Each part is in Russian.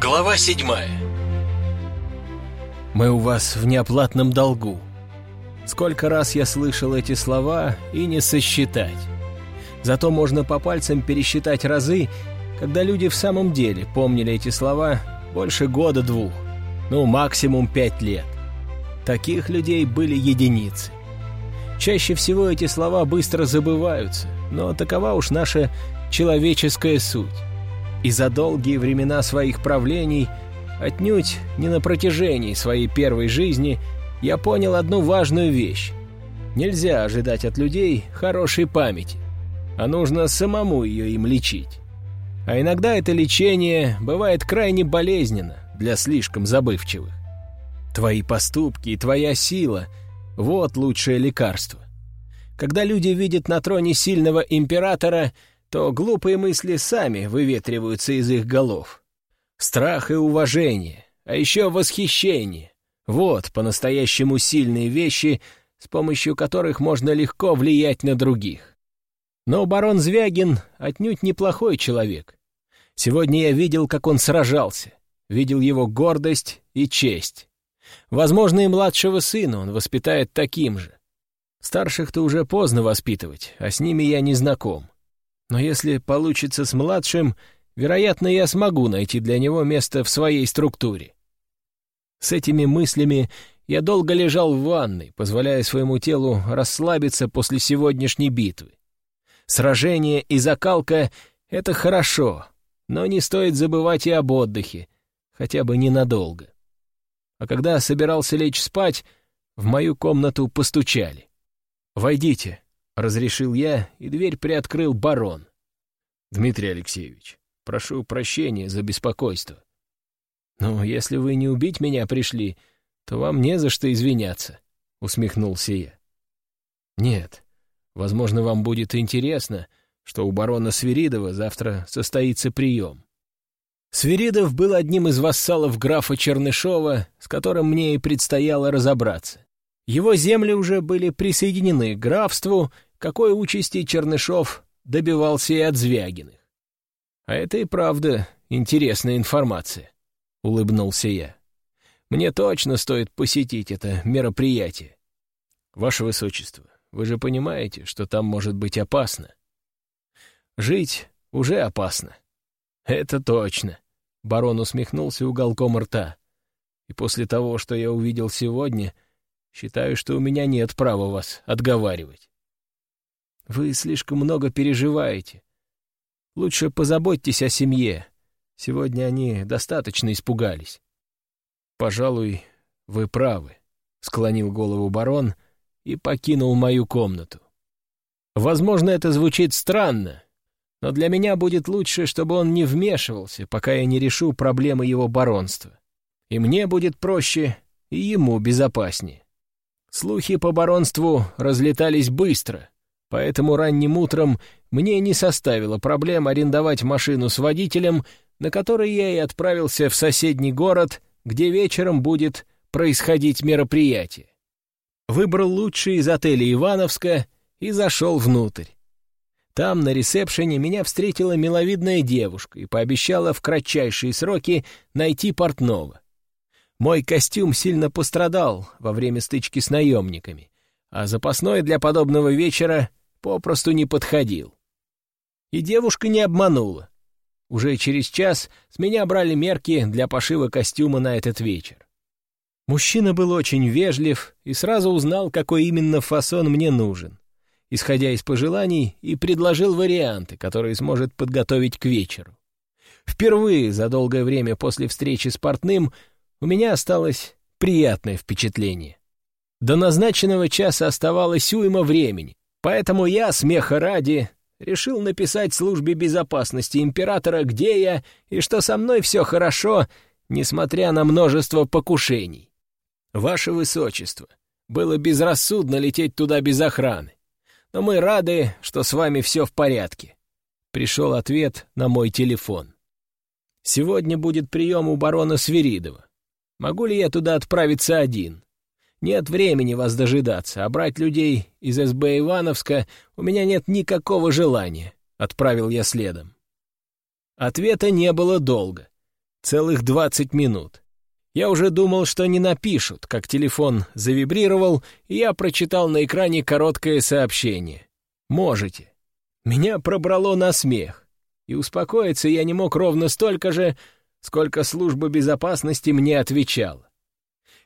Глава седьмая «Мы у вас в неоплатном долгу». Сколько раз я слышал эти слова и не сосчитать. Зато можно по пальцам пересчитать разы, когда люди в самом деле помнили эти слова больше года-двух, ну, максимум пять лет. Таких людей были единицы. Чаще всего эти слова быстро забываются, но такова уж наша человеческая суть. И за долгие времена своих правлений, отнюдь не на протяжении своей первой жизни, я понял одну важную вещь. Нельзя ожидать от людей хорошей памяти, а нужно самому ее им лечить. А иногда это лечение бывает крайне болезненно для слишком забывчивых. Твои поступки и твоя сила — вот лучшее лекарство. Когда люди видят на троне сильного императора, то глупые мысли сами выветриваются из их голов. Страх и уважение, а еще восхищение. Вот по-настоящему сильные вещи, с помощью которых можно легко влиять на других. Но барон Звягин отнюдь неплохой человек. Сегодня я видел, как он сражался, видел его гордость и честь. Возможно, и младшего сына он воспитает таким же. Старших-то уже поздно воспитывать, а с ними я не знаком. Но если получится с младшим, вероятно, я смогу найти для него место в своей структуре. С этими мыслями я долго лежал в ванной, позволяя своему телу расслабиться после сегодняшней битвы. Сражение и закалка — это хорошо, но не стоит забывать и об отдыхе, хотя бы ненадолго а когда собирался лечь спать, в мою комнату постучали. «Войдите», — разрешил я, и дверь приоткрыл барон. «Дмитрий Алексеевич, прошу прощения за беспокойство. Но если вы не убить меня пришли, то вам не за что извиняться», — усмехнулся я. «Нет, возможно, вам будет интересно, что у барона Свиридова завтра состоится прием. Свиридов был одним из вассалов графа Чернышова, с которым мне и предстояло разобраться. Его земли уже были присоединены к графству, какой участи Чернышов добивался и от Звягиных. «А это и правда интересная информация», — улыбнулся я. «Мне точно стоит посетить это мероприятие. Ваше Высочество, вы же понимаете, что там может быть опасно. Жить уже опасно. «Это точно», — барон усмехнулся уголком рта. «И после того, что я увидел сегодня, считаю, что у меня нет права вас отговаривать. Вы слишком много переживаете. Лучше позаботьтесь о семье. Сегодня они достаточно испугались». «Пожалуй, вы правы», — склонил голову барон и покинул мою комнату. Возможно, это звучит странно, но для меня будет лучше, чтобы он не вмешивался, пока я не решу проблемы его баронства. И мне будет проще, и ему безопаснее. Слухи по баронству разлетались быстро, поэтому ранним утром мне не составило проблем арендовать машину с водителем, на которой я и отправился в соседний город, где вечером будет происходить мероприятие. Выбрал лучший из отелей Ивановска и зашел внутрь. Там, на ресепшене, меня встретила миловидная девушка и пообещала в кратчайшие сроки найти портного. Мой костюм сильно пострадал во время стычки с наемниками, а запасной для подобного вечера попросту не подходил. И девушка не обманула. Уже через час с меня брали мерки для пошива костюма на этот вечер. Мужчина был очень вежлив и сразу узнал, какой именно фасон мне нужен исходя из пожеланий, и предложил варианты, которые сможет подготовить к вечеру. Впервые за долгое время после встречи с портным у меня осталось приятное впечатление. До назначенного часа оставалось уйма времени, поэтому я, смеха ради, решил написать службе безопасности императора, где я и что со мной все хорошо, несмотря на множество покушений. Ваше Высочество, было безрассудно лететь туда без охраны но мы рады, что с вами все в порядке». Пришел ответ на мой телефон. «Сегодня будет прием у барона Свиридова. Могу ли я туда отправиться один? Нет времени вас дожидаться, а брать людей из СБ Ивановска у меня нет никакого желания», — отправил я следом. Ответа не было долго. Целых двадцать минут. Я уже думал, что не напишут, как телефон завибрировал, и я прочитал на экране короткое сообщение. «Можете». Меня пробрало на смех, и успокоиться я не мог ровно столько же, сколько служба безопасности мне отвечала.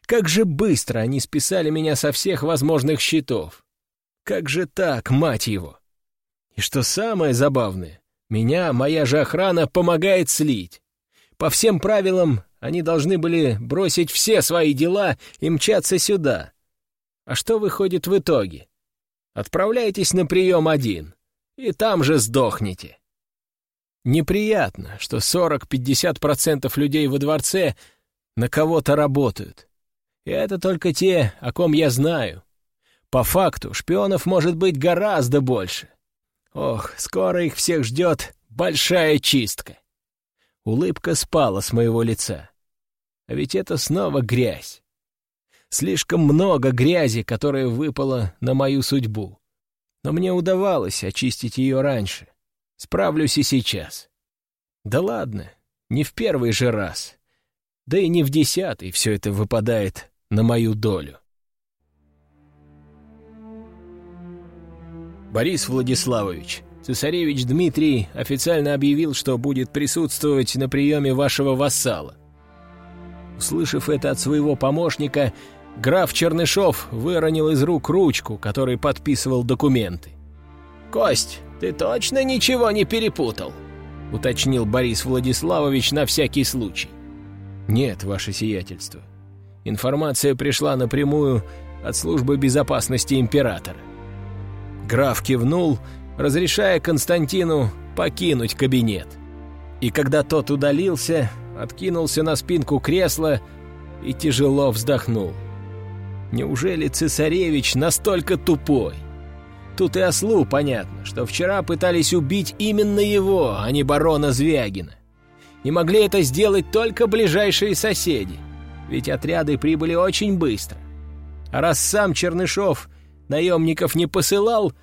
Как же быстро они списали меня со всех возможных счетов. Как же так, мать его? И что самое забавное, меня моя же охрана помогает слить. По всем правилам они должны были бросить все свои дела и мчаться сюда. А что выходит в итоге? Отправляйтесь на прием один, и там же сдохнете. Неприятно, что 40-50% людей во дворце на кого-то работают. И это только те, о ком я знаю. По факту шпионов может быть гораздо больше. Ох, скоро их всех ждет большая чистка. Улыбка спала с моего лица. А ведь это снова грязь. Слишком много грязи, которая выпала на мою судьбу. Но мне удавалось очистить ее раньше. Справлюсь и сейчас. Да ладно, не в первый же раз. Да и не в десятый все это выпадает на мою долю. Борис Владиславович, цесаревич Дмитрий официально объявил, что будет присутствовать на приеме вашего вассала. Услышав это от своего помощника, граф Чернышов выронил из рук ручку, которой подписывал документы. «Кость, ты точно ничего не перепутал?» — уточнил Борис Владиславович на всякий случай. «Нет, ваше сиятельство. Информация пришла напрямую от службы безопасности императора. Граф кивнул, разрешая Константину покинуть кабинет. И когда тот удалился, откинулся на спинку кресла и тяжело вздохнул. Неужели цесаревич настолько тупой? Тут и ослу понятно, что вчера пытались убить именно его, а не барона Звягина. И могли это сделать только ближайшие соседи — ведь отряды прибыли очень быстро. А раз сам Чернышов наемников не посылал,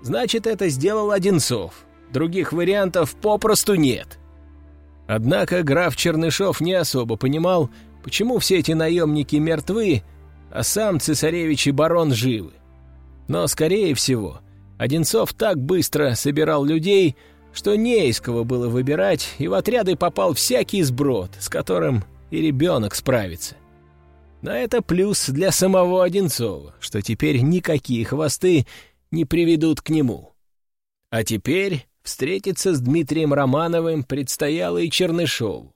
значит, это сделал Одинцов. Других вариантов попросту нет. Однако граф Чернышов не особо понимал, почему все эти наемники мертвы, а сам цесаревич и барон живы. Но, скорее всего, Одинцов так быстро собирал людей, что не из кого было выбирать, и в отряды попал всякий сброд, с которым и ребенок справится. Но это плюс для самого Одинцова, что теперь никакие хвосты не приведут к нему. А теперь встретиться с Дмитрием Романовым предстояло и Чернышову.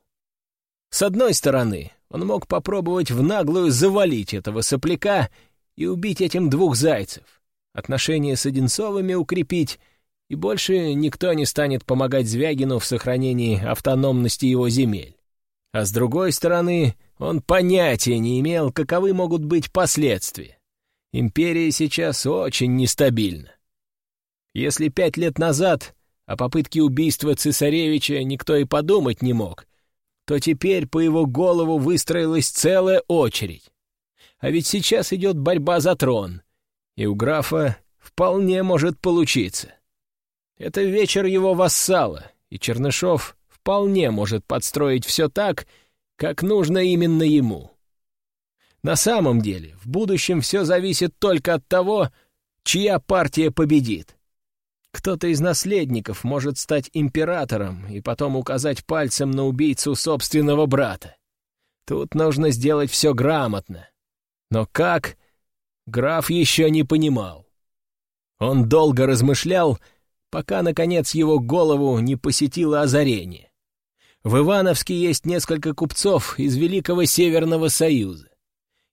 С одной стороны, он мог попробовать в наглую завалить этого сопляка и убить этим двух зайцев, отношения с Одинцовыми укрепить, и больше никто не станет помогать Звягину в сохранении автономности его земель. А с другой стороны, он понятия не имел, каковы могут быть последствия. Империя сейчас очень нестабильна. Если пять лет назад о попытке убийства цесаревича никто и подумать не мог, то теперь по его голову выстроилась целая очередь. А ведь сейчас идет борьба за трон, и у графа вполне может получиться. Это вечер его вассала, и Чернышов вполне может подстроить все так, как нужно именно ему. На самом деле, в будущем все зависит только от того, чья партия победит. Кто-то из наследников может стать императором и потом указать пальцем на убийцу собственного брата. Тут нужно сделать все грамотно. Но как, граф еще не понимал. Он долго размышлял, пока, наконец, его голову не посетило озарение. В Ивановске есть несколько купцов из Великого Северного Союза.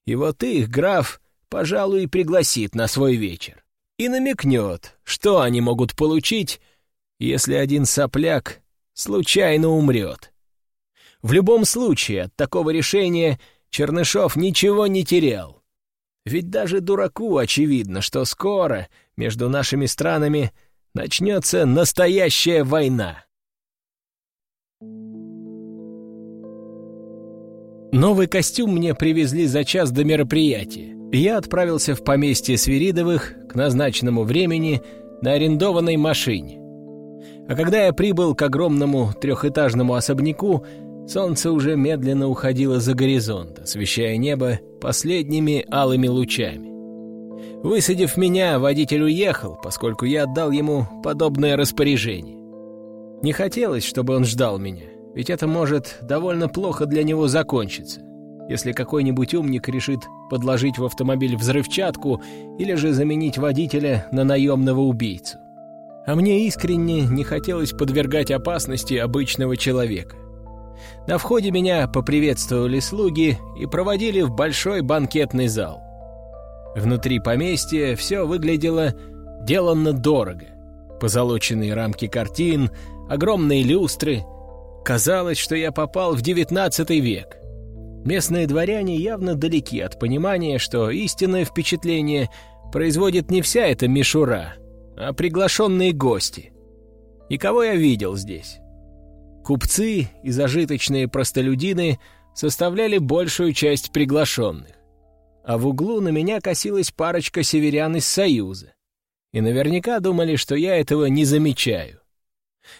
И вот их граф, пожалуй, пригласит на свой вечер. И намекнет, что они могут получить, если один сопляк случайно умрет. В любом случае, от такого решения Чернышов ничего не терял. Ведь даже дураку очевидно, что скоро между нашими странами начнется настоящая война. Новый костюм мне привезли за час до мероприятия. Я отправился в поместье Свиридовых к назначенному времени на арендованной машине. А когда я прибыл к огромному трехэтажному особняку, Солнце уже медленно уходило за горизонт, освещая небо последними алыми лучами. Высадив меня, водитель уехал, поскольку я отдал ему подобное распоряжение. Не хотелось, чтобы он ждал меня, ведь это может довольно плохо для него закончиться, если какой-нибудь умник решит подложить в автомобиль взрывчатку или же заменить водителя на наемного убийцу. А мне искренне не хотелось подвергать опасности обычного человека. На входе меня поприветствовали слуги и проводили в большой банкетный зал. Внутри поместья все выглядело деланно дорого. Позолоченные рамки картин, огромные люстры. Казалось, что я попал в девятнадцатый век. Местные дворяне явно далеки от понимания, что истинное впечатление производит не вся эта мишура, а приглашенные гости. И кого я видел здесь? Купцы и зажиточные простолюдины составляли большую часть приглашенных а в углу на меня косилась парочка северян из Союза. И наверняка думали, что я этого не замечаю.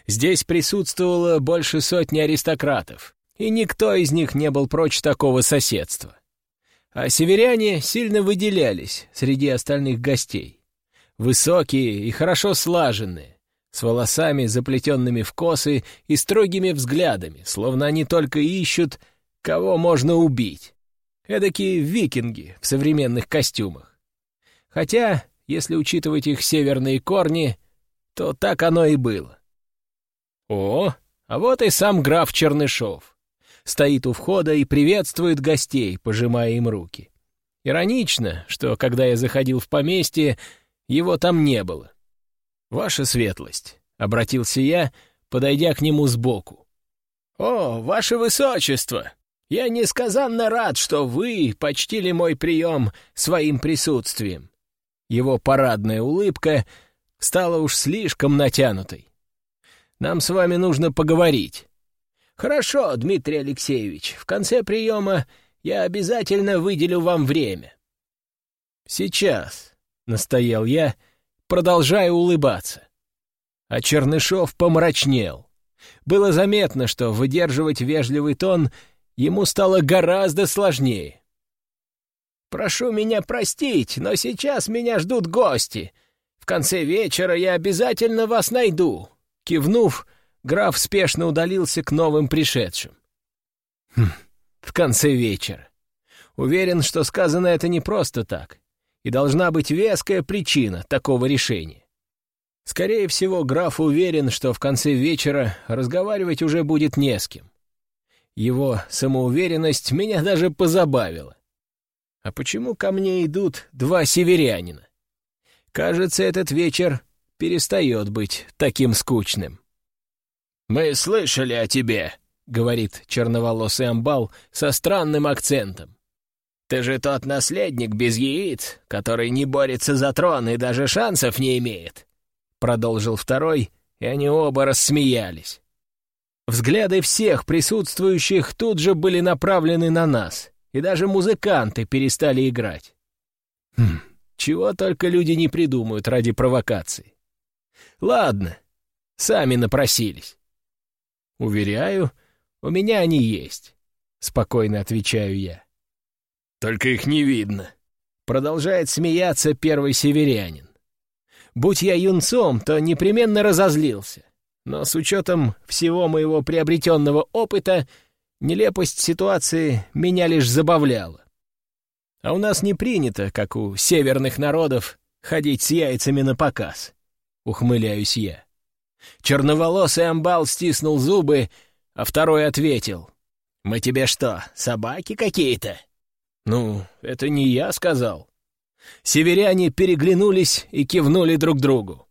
Здесь присутствовало больше сотни аристократов, и никто из них не был прочь такого соседства. А северяне сильно выделялись среди остальных гостей. Высокие и хорошо слаженные, с волосами, заплетенными в косы и строгими взглядами, словно они только ищут, кого можно убить. Эдакие викинги в современных костюмах. Хотя, если учитывать их северные корни, то так оно и было. О, а вот и сам граф Чернышов. Стоит у входа и приветствует гостей, пожимая им руки. Иронично, что, когда я заходил в поместье, его там не было. «Ваша светлость», — обратился я, подойдя к нему сбоку. «О, ваше высочество!» Я несказанно рад, что вы почтили мой прием своим присутствием». Его парадная улыбка стала уж слишком натянутой. «Нам с вами нужно поговорить». «Хорошо, Дмитрий Алексеевич, в конце приема я обязательно выделю вам время». «Сейчас», — настоял я, продолжая улыбаться. А Чернышов помрачнел. Было заметно, что выдерживать вежливый тон ему стало гораздо сложнее. «Прошу меня простить, но сейчас меня ждут гости. В конце вечера я обязательно вас найду». Кивнув, граф спешно удалился к новым пришедшим. Хм, в конце вечера. Уверен, что сказано это не просто так, и должна быть веская причина такого решения. Скорее всего, граф уверен, что в конце вечера разговаривать уже будет не с кем. Его самоуверенность меня даже позабавила. А почему ко мне идут два северянина? Кажется, этот вечер перестает быть таким скучным. «Мы слышали о тебе», — говорит черноволосый амбал со странным акцентом. «Ты же тот наследник без яиц, который не борется за трон и даже шансов не имеет», — продолжил второй, и они оба рассмеялись. Взгляды всех присутствующих тут же были направлены на нас, и даже музыканты перестали играть. Хм, чего только люди не придумают ради провокации. Ладно, сами напросились. Уверяю, у меня они есть, спокойно отвечаю я. Только их не видно. Продолжает смеяться первый северянин. Будь я юнцом, то непременно разозлился. Но с учетом всего моего приобретенного опыта, нелепость ситуации меня лишь забавляла. А у нас не принято, как у северных народов, ходить с яйцами на показ. Ухмыляюсь я. Черноволосый амбал стиснул зубы, а второй ответил. «Мы тебе что, собаки какие-то?» «Ну, это не я сказал». Северяне переглянулись и кивнули друг другу.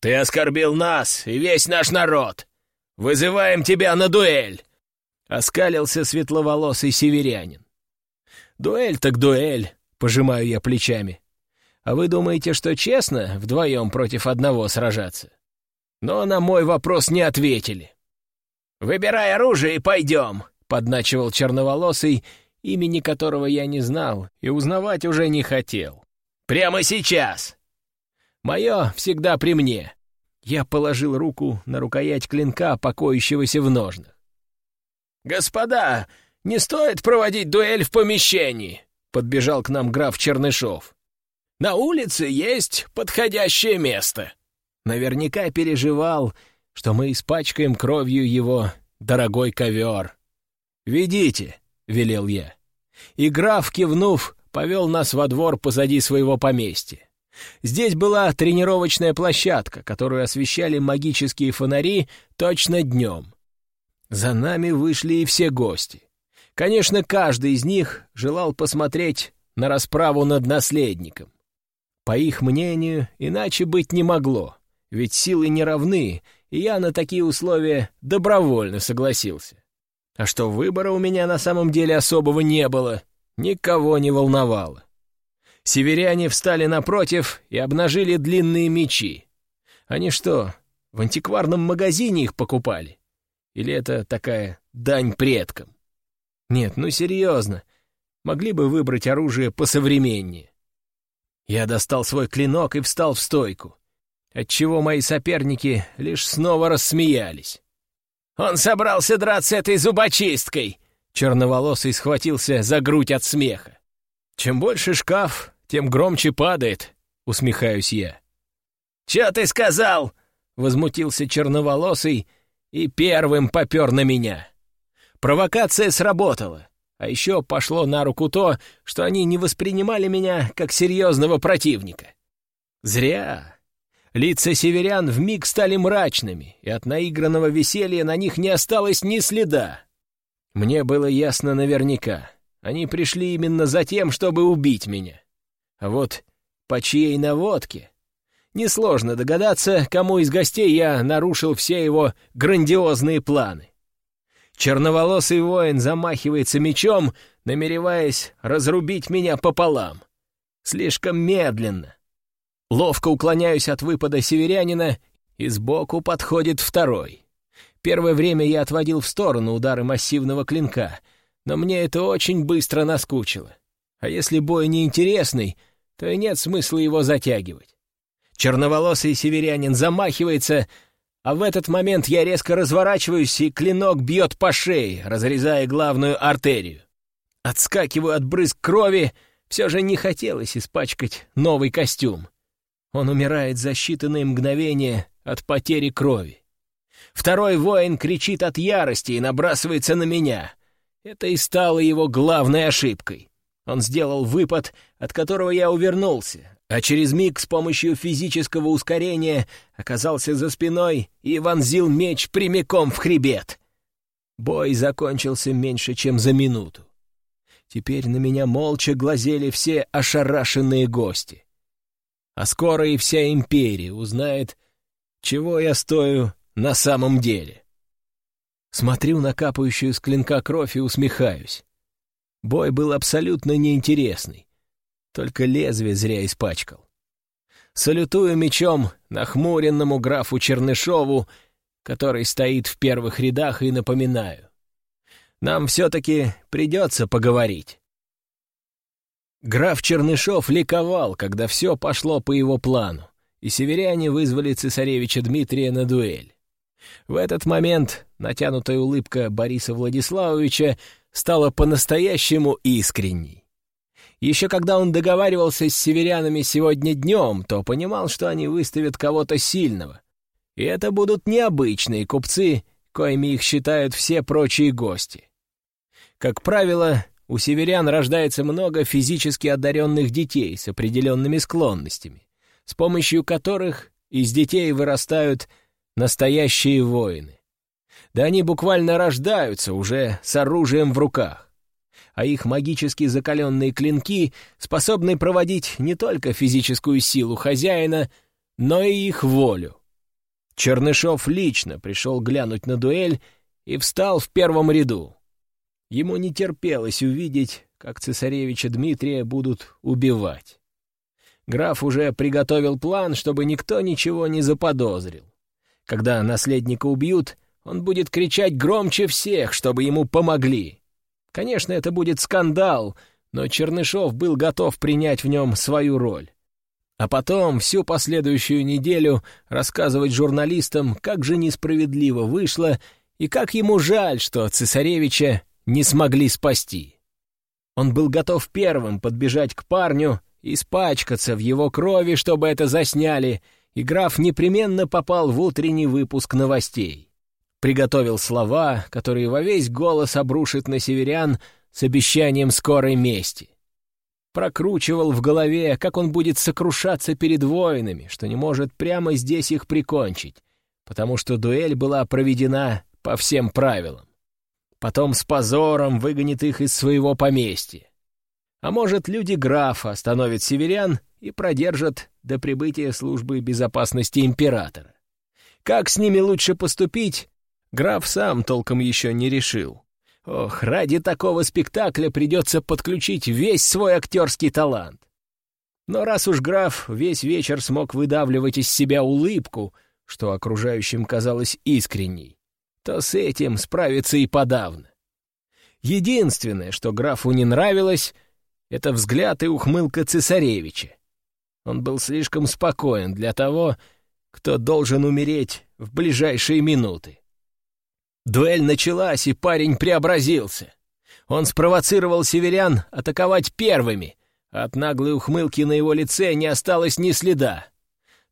«Ты оскорбил нас и весь наш народ! Вызываем тебя на дуэль!» — оскалился светловолосый северянин. «Дуэль так дуэль!» — пожимаю я плечами. «А вы думаете, что честно вдвоем против одного сражаться?» Но на мой вопрос не ответили. «Выбирай оружие и пойдем!» — подначивал черноволосый, имени которого я не знал и узнавать уже не хотел. «Прямо сейчас!» Мое всегда при мне. Я положил руку на рукоять клинка, покоящегося в ножнах. «Господа, не стоит проводить дуэль в помещении!» — подбежал к нам граф Чернышов. «На улице есть подходящее место!» Наверняка переживал, что мы испачкаем кровью его дорогой ковер. «Ведите!» — велел я. И граф, кивнув, повел нас во двор позади своего поместья. Здесь была тренировочная площадка, которую освещали магические фонари точно днем. За нами вышли и все гости. Конечно, каждый из них желал посмотреть на расправу над наследником. По их мнению, иначе быть не могло, ведь силы не равны, и я на такие условия добровольно согласился. А что выбора у меня на самом деле особого не было, никого не волновало. Северяне встали напротив и обнажили длинные мечи. Они что, в антикварном магазине их покупали? Или это такая дань предкам? Нет, ну серьезно, могли бы выбрать оружие посовременнее. Я достал свой клинок и встал в стойку, отчего мои соперники лишь снова рассмеялись. «Он собрался драться этой зубочисткой!» Черноволосый схватился за грудь от смеха. Чем больше шкаф, тем громче падает», — усмехаюсь я. «Чё ты сказал?» — возмутился черноволосый и первым попер на меня. Провокация сработала, а еще пошло на руку то, что они не воспринимали меня как серьезного противника. Зря. Лица северян вмиг стали мрачными, и от наигранного веселья на них не осталось ни следа. Мне было ясно наверняка. Они пришли именно за тем, чтобы убить меня. А вот по чьей наводке? Несложно догадаться, кому из гостей я нарушил все его грандиозные планы. Черноволосый воин замахивается мечом, намереваясь разрубить меня пополам. Слишком медленно. Ловко уклоняюсь от выпада северянина, и сбоку подходит второй. Первое время я отводил в сторону удары массивного клинка, но мне это очень быстро наскучило. А если бой неинтересный, то и нет смысла его затягивать. Черноволосый северянин замахивается, а в этот момент я резко разворачиваюсь, и клинок бьет по шее, разрезая главную артерию. Отскакиваю от брызг крови, все же не хотелось испачкать новый костюм. Он умирает за считанные мгновения от потери крови. Второй воин кричит от ярости и набрасывается на меня. Это и стало его главной ошибкой. Он сделал выпад, от которого я увернулся, а через миг с помощью физического ускорения оказался за спиной и вонзил меч прямиком в хребет. Бой закончился меньше, чем за минуту. Теперь на меня молча глазели все ошарашенные гости. А скоро и вся империя узнает, чего я стою на самом деле. Смотрю на капающую с клинка кровь и усмехаюсь. Бой был абсолютно неинтересный. Только лезвие зря испачкал. Салютую мечом нахмуренному графу Чернышову, который стоит в первых рядах, и напоминаю. Нам все-таки придется поговорить. Граф Чернышов ликовал, когда все пошло по его плану, и северяне вызвали цесаревича Дмитрия на дуэль. В этот момент натянутая улыбка Бориса Владиславовича стала по-настоящему искренней. Еще когда он договаривался с северянами сегодня днем, то понимал, что они выставят кого-то сильного. И это будут необычные купцы, коими их считают все прочие гости. Как правило, у северян рождается много физически одаренных детей с определенными склонностями, с помощью которых из детей вырастают настоящие воины. Да они буквально рождаются уже с оружием в руках. А их магически закаленные клинки способны проводить не только физическую силу хозяина, но и их волю. Чернышов лично пришел глянуть на дуэль и встал в первом ряду. Ему не терпелось увидеть, как цесаревича Дмитрия будут убивать. Граф уже приготовил план, чтобы никто ничего не заподозрил. Когда наследника убьют, он будет кричать громче всех, чтобы ему помогли. Конечно, это будет скандал, но Чернышов был готов принять в нем свою роль. А потом всю последующую неделю рассказывать журналистам, как же несправедливо вышло, и как ему жаль, что цесаревича не смогли спасти. Он был готов первым подбежать к парню, испачкаться в его крови, чтобы это засняли, и граф непременно попал в утренний выпуск новостей. Приготовил слова, которые во весь голос обрушит на северян с обещанием скорой мести. Прокручивал в голове, как он будет сокрушаться перед воинами, что не может прямо здесь их прикончить, потому что дуэль была проведена по всем правилам. Потом с позором выгонит их из своего поместья. А может, люди графа остановят северян и продержат до прибытия службы безопасности императора. Как с ними лучше поступить, граф сам толком еще не решил. Ох, ради такого спектакля придется подключить весь свой актерский талант. Но раз уж граф весь вечер смог выдавливать из себя улыбку, что окружающим казалось искренней, то с этим справиться и подавно. Единственное, что графу не нравилось, это взгляд и ухмылка цесаревича. Он был слишком спокоен для того, кто должен умереть в ближайшие минуты. Дуэль началась, и парень преобразился. Он спровоцировал северян атаковать первыми. От наглой ухмылки на его лице не осталось ни следа.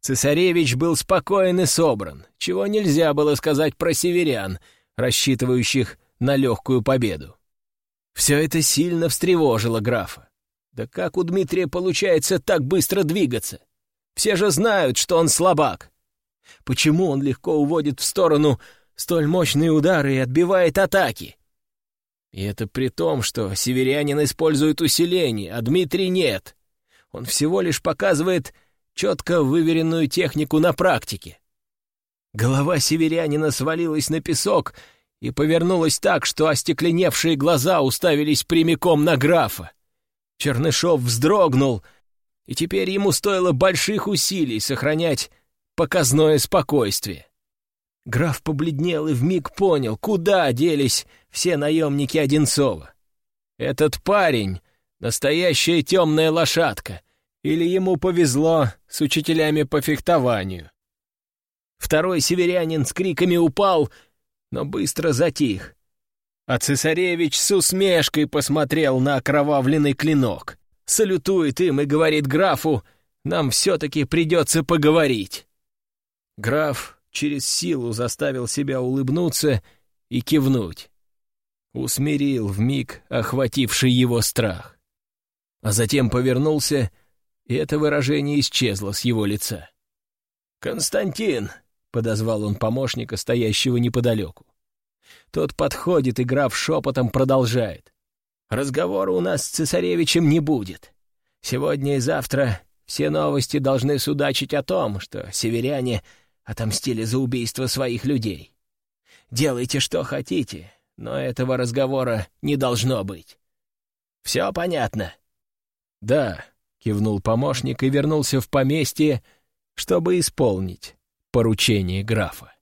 Цесаревич был спокоен и собран, чего нельзя было сказать про северян, рассчитывающих на легкую победу. Все это сильно встревожило графа. Да как у Дмитрия получается так быстро двигаться? Все же знают, что он слабак. Почему он легко уводит в сторону столь мощные удары и отбивает атаки? И это при том, что северянин использует усиление, а Дмитрий нет. Он всего лишь показывает четко выверенную технику на практике. Голова северянина свалилась на песок и повернулась так, что остекленевшие глаза уставились прямиком на графа. Чернышов вздрогнул, и теперь ему стоило больших усилий сохранять показное спокойствие. Граф побледнел и вмиг понял, куда делись все наемники Одинцова. Этот парень — настоящая темная лошадка — или ему повезло с учителями по фехтованию. Второй северянин с криками упал, но быстро затих. А цесаревич с усмешкой посмотрел на окровавленный клинок. Салютует им и говорит графу, нам все-таки придется поговорить. Граф через силу заставил себя улыбнуться и кивнуть. Усмирил вмиг охвативший его страх. А затем повернулся и это выражение исчезло с его лица. «Константин!» — подозвал он помощника, стоящего неподалеку. Тот подходит и граф шепотом продолжает. «Разговора у нас с цесаревичем не будет. Сегодня и завтра все новости должны судачить о том, что северяне отомстили за убийство своих людей. Делайте, что хотите, но этого разговора не должно быть. Все понятно?» «Да», кивнул помощник и вернулся в поместье, чтобы исполнить поручение графа.